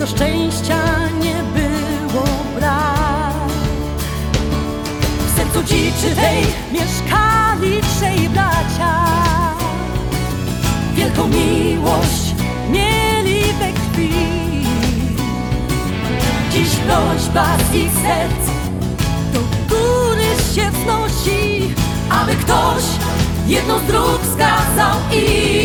do szczęścia nie było brak. W sercu dziczy tej mieszkali trzej bracia. Wielką miłość mieli we krwi. Dziś prośba z ich serc do góry się wznosi, aby ktoś jedną z dróg wskazał im.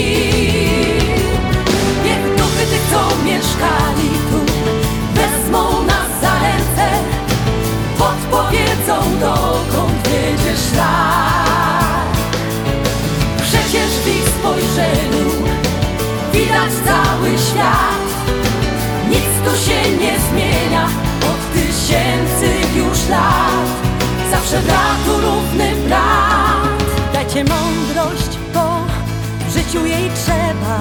Widać cały świat. Nic tu się nie zmienia od tysięcy już lat. Zawsze bratu równy brat. Dajcie mądrość, bo w życiu jej trzeba.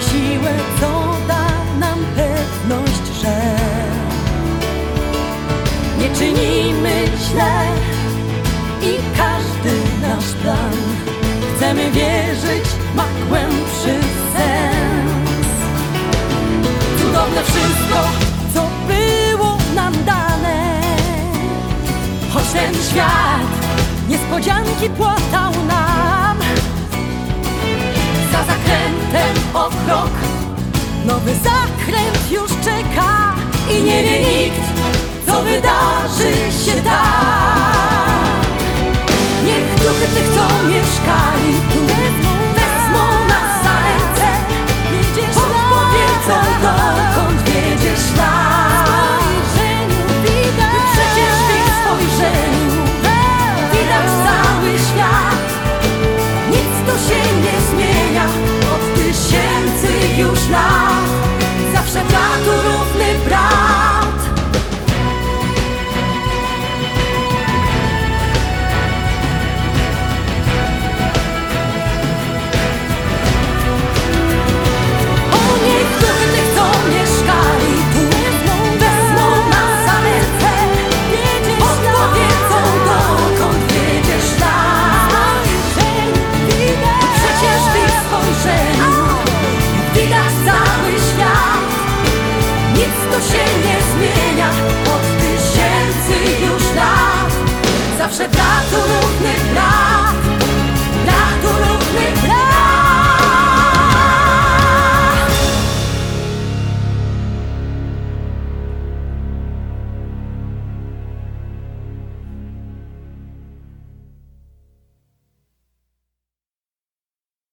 Siłę, co da nam pewność, że nie czynimy źle i każdy nasz plan chcemy wierzyć Cudowne wszystko, co było nam dane, choć ten świat niespodzianki płatał nam. Za zakrętem o krok, nowy zakręt już czeka i nie wie nikt,